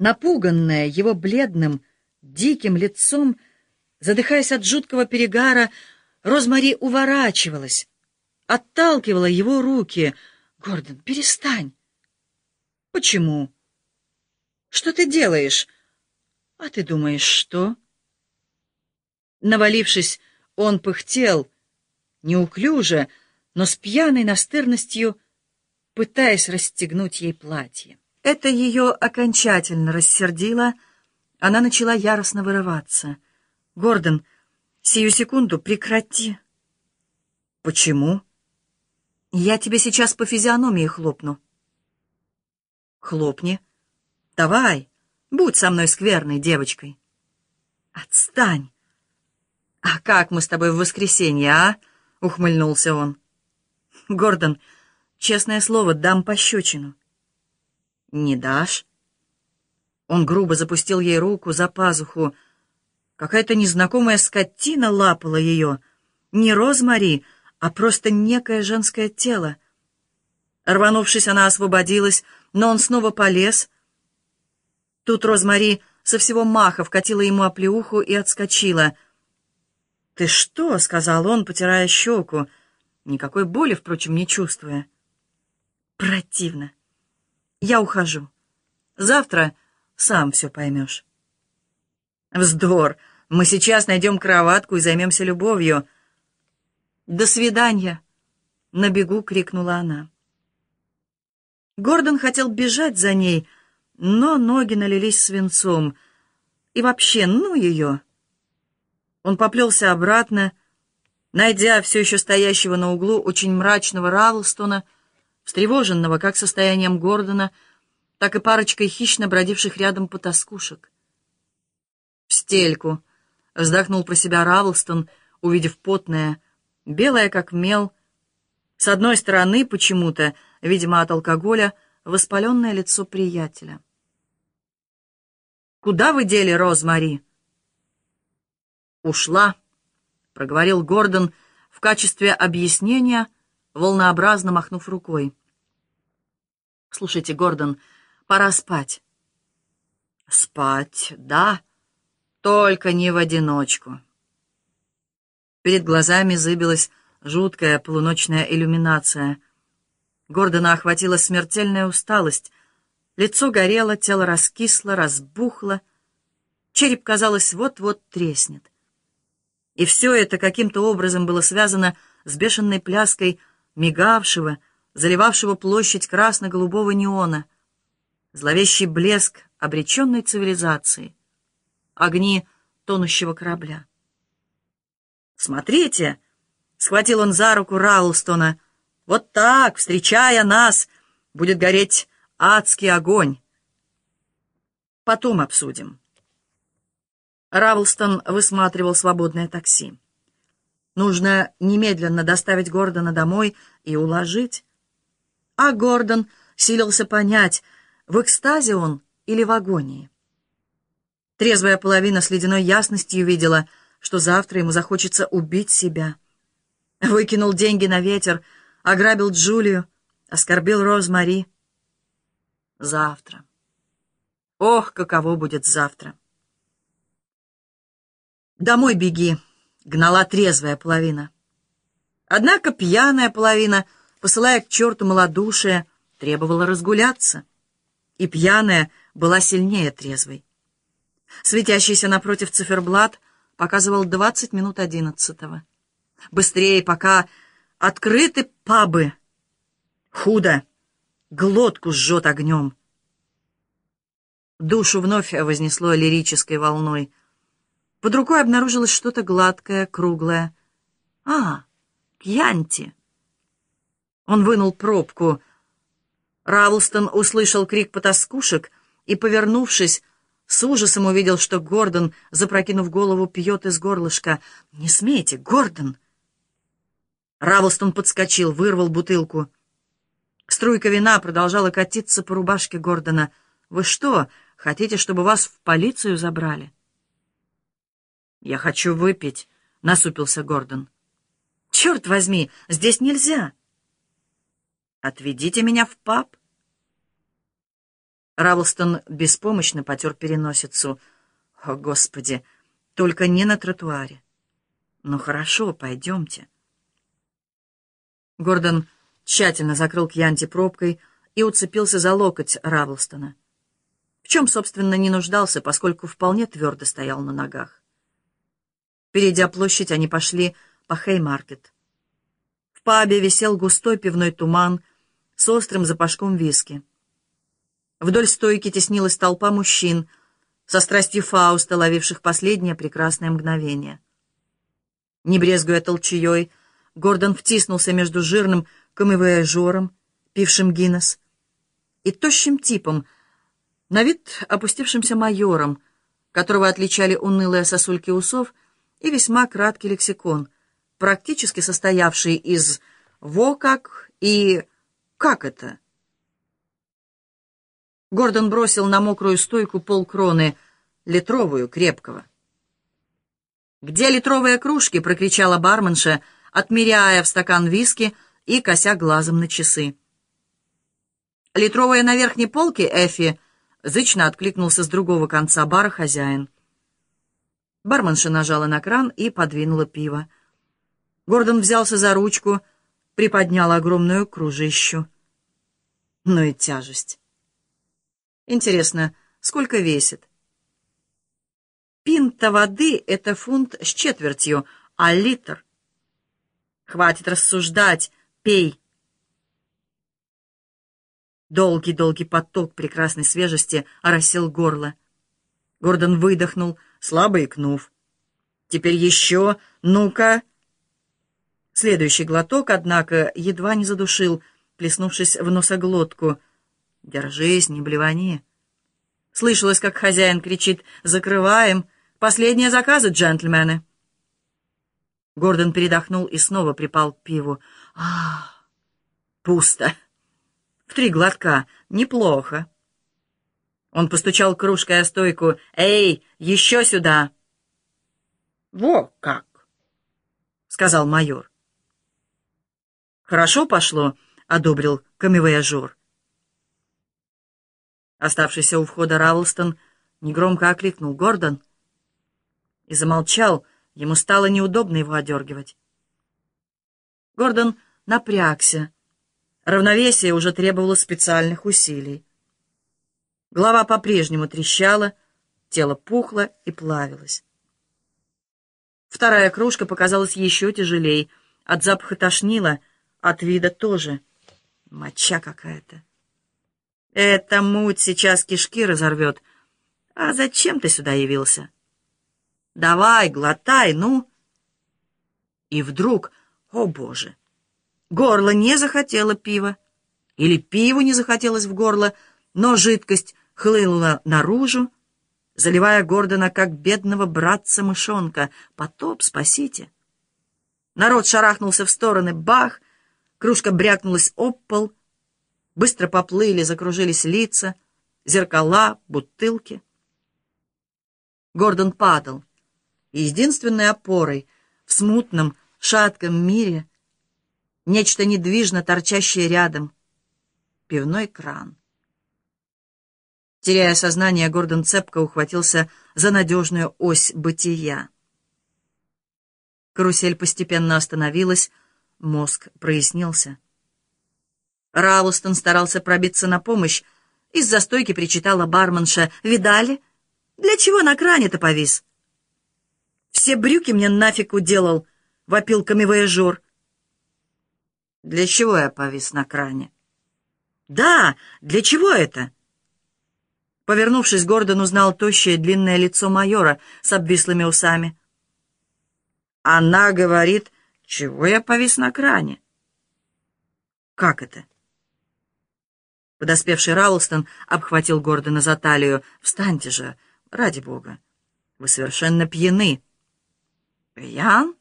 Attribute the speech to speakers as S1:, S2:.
S1: Напуганная его бледным, диким лицом, задыхаясь от жуткого перегара, Розмари уворачивалась, отталкивала его руки. «Гордон, перестань!» «Почему?» «Что ты делаешь?» «А ты думаешь, что?» Навалившись, он пыхтел, неуклюже, но с пьяной настырностью, пытаясь расстегнуть ей платье. Это ее окончательно рассердило, она начала яростно вырываться. «Гордон, сию секунду прекрати!» «Почему?» «Я тебе сейчас по физиономии хлопну». «Хлопни. Давай, будь со мной скверной девочкой». «Отстань!» «А как мы с тобой в воскресенье, а?» — ухмыльнулся он. «Гордон, честное слово, дам пощечину». «Не дашь?» Он грубо запустил ей руку за пазуху. Какая-то незнакомая скотина лапала ее. Не Розмари, а просто некое женское тело. Рванувшись, она освободилась, но он снова полез. Тут Розмари со всего маха вкатила ему оплеуху и отскочила — «Ты что?» — сказал он, потирая щеку, никакой боли, впрочем, не чувствуя. «Противно. Я ухожу. Завтра сам все поймешь». «Вздор! Мы сейчас найдем кроватку и займемся любовью». «До свидания!» — на бегу крикнула она. Гордон хотел бежать за ней, но ноги налились свинцом. И вообще, ну ее! Он поплелся обратно, найдя все еще стоящего на углу очень мрачного Равлстона, встревоженного как состоянием Гордона, так и парочкой хищно бродивших рядом потаскушек. «В стельку!» — вздохнул про себя Равлстон, увидев потное, белое как мел, с одной стороны почему-то, видимо, от алкоголя, воспаленное лицо приятеля. «Куда вы дели Розмари?» «Ушла», — проговорил Гордон в качестве объяснения, волнообразно махнув рукой. «Слушайте, Гордон, пора спать». «Спать, да, только не в одиночку». Перед глазами зыбилась жуткая полуночная иллюминация. Гордона охватила смертельная усталость. Лицо горело, тело раскисло, разбухло. Череп, казалось, вот-вот треснет. И все это каким-то образом было связано с бешеной пляской мигавшего, заливавшего площадь красно-голубого неона, зловещий блеск обреченной цивилизации, огни тонущего корабля. «Смотрите!» — схватил он за руку Раулстона. «Вот так, встречая нас, будет гореть адский огонь. Потом обсудим». Равлстон высматривал свободное такси. Нужно немедленно доставить Гордона домой и уложить. А Гордон силился понять, в экстазе он или в агонии. Трезвая половина с ледяной ясностью видела, что завтра ему захочется убить себя. Выкинул деньги на ветер, ограбил Джулию, оскорбил Розмари. Завтра. Ох, каково будет завтра! «Домой беги!» — гнала трезвая половина. Однако пьяная половина, посылая к черту малодушие, требовала разгуляться. И пьяная была сильнее трезвой. Светящийся напротив циферблат показывал двадцать минут одиннадцатого. Быстрее, пока открыты пабы. Худо, глотку жжет огнем. Душу вновь вознесло лирической волной — под рукой обнаружилось что-то гладкое, круглое. «А, Кьянти!» Он вынул пробку. Равлстон услышал крик потаскушек и, повернувшись, с ужасом увидел, что Гордон, запрокинув голову, пьет из горлышка. «Не смейте, Гордон!» Равлстон подскочил, вырвал бутылку. Струйка вина продолжала катиться по рубашке Гордона. «Вы что, хотите, чтобы вас в полицию забрали?» «Я хочу выпить», — насупился Гордон. «Черт возьми, здесь нельзя!» «Отведите меня в паб». Равлстон беспомощно потер переносицу. «О, Господи! Только не на тротуаре!» «Ну хорошо, пойдемте». Гордон тщательно закрыл Кьянти пробкой и уцепился за локоть Равлстона. В чем, собственно, не нуждался, поскольку вполне твердо стоял на ногах. Перейдя площадь, они пошли по Хеймаркет. В пабе висел густой пивной туман с острым запашком виски. Вдоль стойки теснилась толпа мужчин, со страстью Фауста, ловивших последнее прекрасное мгновение. Не брезгуя толчеей, Гордон втиснулся между жирным камевояжером, пившим Гиннес, и тощим типом, на вид опустившимся майором, которого отличали унылые сосульки усов и весьма краткий лексикон, практически состоявший из «во как» и «как это?». Гордон бросил на мокрую стойку полкроны, литровую, крепкого. «Где литровые кружки?» — прокричала барменша, отмеряя в стакан виски и кося глазом на часы. «Литровые на верхней полке, Эфи!» — зычно откликнулся с другого конца бара хозяин. Барменша нажала на кран и подвинула пиво. Гордон взялся за ручку, приподнял огромную кружищу. Ну и тяжесть. Интересно, сколько весит? Пинта воды — это фунт с четвертью, а литр... Хватит рассуждать, пей. Долгий-долгий поток прекрасной свежести оросил горло. Гордон выдохнул, слабо икнув. «Теперь еще, ну-ка!» Следующий глоток, однако, едва не задушил, плеснувшись в носоглотку — «Держись, не блевани!» Слышалось, как хозяин кричит «Закрываем! Последние заказы, джентльмены!» Гордон передохнул и снова припал к пиву. а Пусто! В три глотка. Неплохо!» Он постучал кружкой о стойку. «Эй, еще сюда!» «Во как!» — сказал майор. «Хорошо пошло», — одобрил камевояжер. Оставшийся у входа Равлстон негромко окликнул Гордон и замолчал, ему стало неудобно его одергивать. Гордон напрягся. Равновесие уже требовало специальных усилий. Голова по-прежнему трещала, тело пухло и плавилось. Вторая кружка показалась еще тяжелей, от запаха тошнило, от вида тоже. Моча какая-то. Эта муть сейчас кишки разорвет. А зачем ты сюда явился? Давай, глотай, ну. И вдруг, о боже, горло не захотело пива. Или пиву не захотелось в горло, но жидкость хлынула наружу, заливая Гордона, как бедного братца-мышонка. Потоп, спасите! Народ шарахнулся в стороны. Бах! Кружка брякнулась об пол — Быстро поплыли, закружились лица, зеркала, бутылки. Гордон падал. Единственной опорой в смутном, шатком мире нечто недвижно торчащее рядом — пивной кран. Теряя сознание, Гордон цепко ухватился за надежную ось бытия. Карусель постепенно остановилась, мозг прояснился — Раустон старался пробиться на помощь. Из-за стойки причитала барменша. «Видали? Для чего на кране-то повис?» «Все брюки мне нафиг уделал», — вопил камевояжер. «Для чего я повис на кране?» «Да, для чего это?» Повернувшись, Гордон узнал тощее длинное лицо майора с обвислыми усами. «Она говорит, чего я повис на кране?» «Как это?» Подоспевший Раулстон обхватил Гордона за талию. «Встаньте же, ради бога! Вы совершенно пьяны!» «Пьян?»